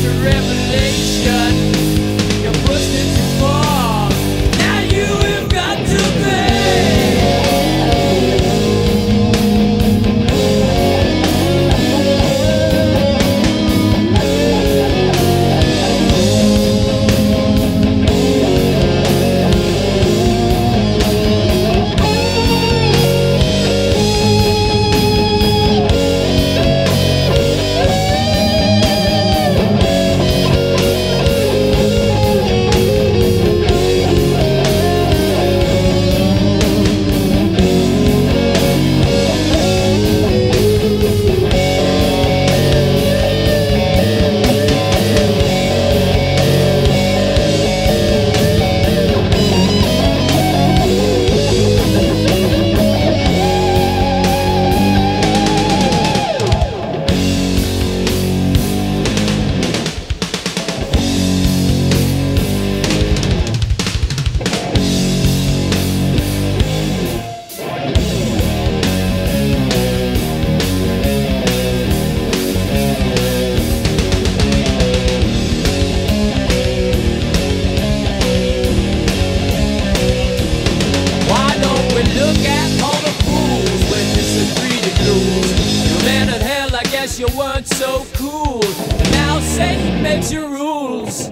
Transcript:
surrender. guess you weren't so cool. Now Satan makes your rules.